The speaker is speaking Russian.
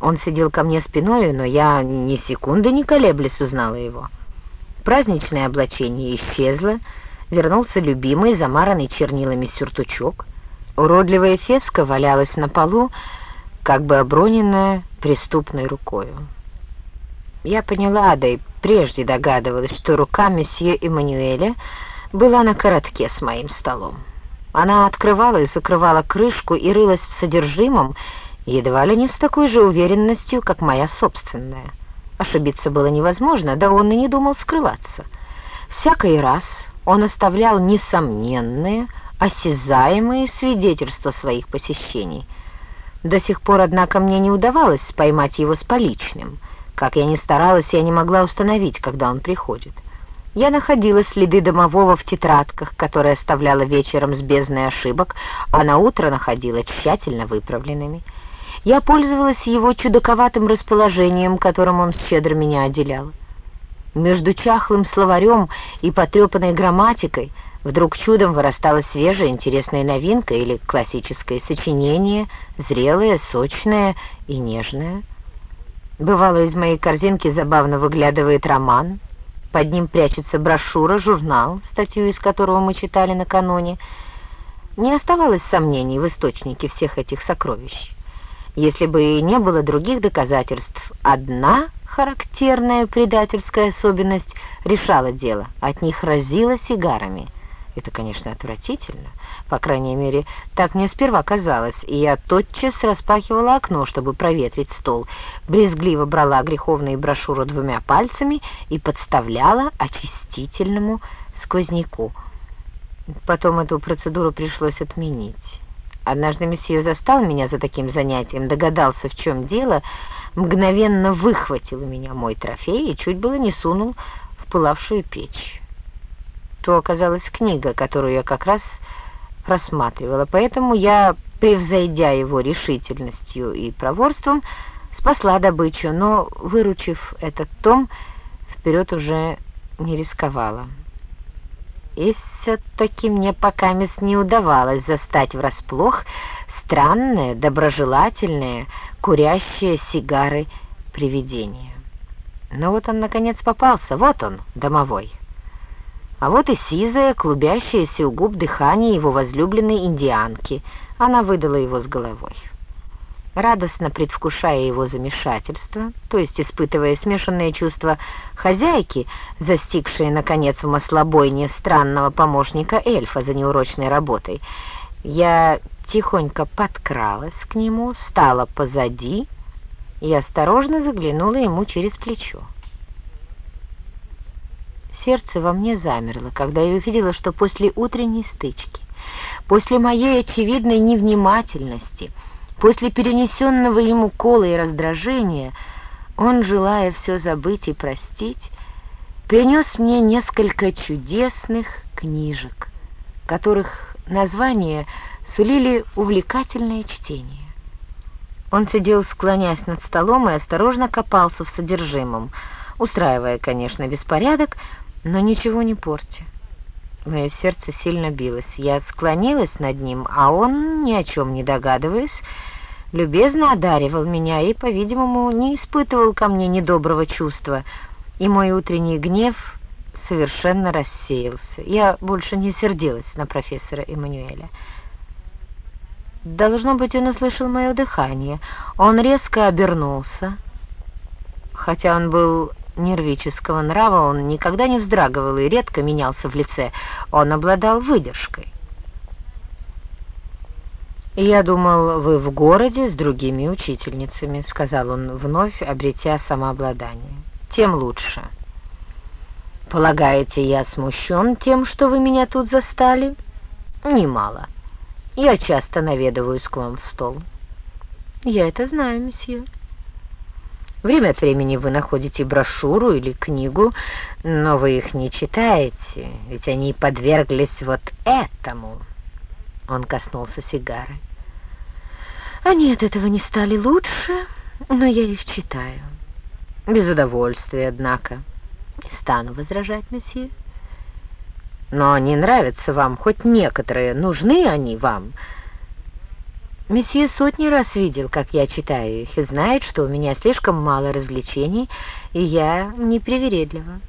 Он сидел ко мне спиной, но я ни секунды не колеблясь узнала его. Праздничное облачение исчезло, вернулся любимый, замаранный чернилами сюртучок. Уродливая феска валялась на полу, как бы оброненная преступной рукою. Я поняла, да и прежде догадывалась, что рука месье Эммануэля была на коротке с моим столом. Она открывала и закрывала крышку и рылась в содержимом, едва ли не с такой же уверенностью, как моя собственная. Ошибиться было невозможно, да он и не думал скрываться. Всякий раз он оставлял несомненные, осязаемые свидетельства своих посещений. До сих пор, однако, мне не удавалось поймать его с поличным. Как я ни старалась, я не могла установить, когда он приходит. Я находила следы домового в тетрадках, которые оставляла вечером с бездной ошибок, а на утро находила тщательно выправленными. Я пользовалась его чудаковатым расположением, которым он щедро меня отделял. Между чахлым словарем и потрепанной грамматикой вдруг чудом вырастала свежая интересная новинка или классическое сочинение, зрелое, сочное и нежное. Бывало, из моей корзинки забавно выглядывает роман, под ним прячется брошюра, журнал, статью из которого мы читали накануне. Не оставалось сомнений в источнике всех этих сокровищ. Если бы не было других доказательств, одна характерная предательская особенность решала дело. От них разило сигарами. Это, конечно, отвратительно. По крайней мере, так мне сперва казалось, и я тотчас распахивала окно, чтобы проветрить стол, брезгливо брала греховные брошюры двумя пальцами и подставляла очистительному сквозняку. Потом эту процедуру пришлось отменить. Однажды месье застал меня за таким занятием, догадался, в чем дело, мгновенно выхватил у меня мой трофей и чуть было не сунул в пылавшую печь то оказалась книга, которую я как раз просматривала, поэтому я, превзойдя его решительностью и проворством, спасла добычу, но, выручив этот том, вперед уже не рисковала. И все-таки мне пока не удавалось застать врасплох странное, доброжелательное, курящее сигары привидение. Но вот он, наконец, попался, вот он, домовой. А вот и сизая, клубящаяся у губ дыхание его возлюбленной индианки. Она выдала его с головой. Радостно предвкушая его замешательство, то есть испытывая смешанные чувства хозяйки, застигшие, наконец, в маслобойне странного помощника эльфа за неурочной работой, я тихонько подкралась к нему, стала позади и осторожно заглянула ему через плечо. Сердце во мне замерло, когда я увидела, что после утренней стычки, после моей очевидной невнимательности, после перенесенного ему кола и раздражения, он, желая все забыть и простить, принес мне несколько чудесных книжек, которых названия сулили увлекательное чтение. Он сидел, склонясь над столом, и осторожно копался в содержимом, устраивая, конечно, беспорядок, но ничего не порти. Мое сердце сильно билось. Я склонилась над ним, а он, ни о чем не догадываясь, любезно одаривал меня и, по-видимому, не испытывал ко мне недоброго чувства, и мой утренний гнев совершенно рассеялся. Я больше не сердилась на профессора Эммануэля. Должно быть, он услышал мое дыхание. Он резко обернулся, хотя он был нервического нрава он никогда не вздрагивал и редко менялся в лице. Он обладал выдержкой. «Я думал, вы в городе с другими учительницами», — сказал он, вновь обретя самообладание. «Тем лучше». «Полагаете, я смущен тем, что вы меня тут застали?» «Немало. Я часто наведываюсь к вам в стол». «Я это знаю, месье». Время от времени вы находите брошюру или книгу, но вы их не читаете, ведь они подверглись вот этому. Он коснулся сигары. Они от этого не стали лучше, но я их читаю. Без удовольствия, однако. Не стану возражать, месье. Но не нравятся вам хоть некоторые, нужны они вам — Месье сотни раз видел, как я читаю их, и знает, что у меня слишком мало развлечений, и я непривередлива.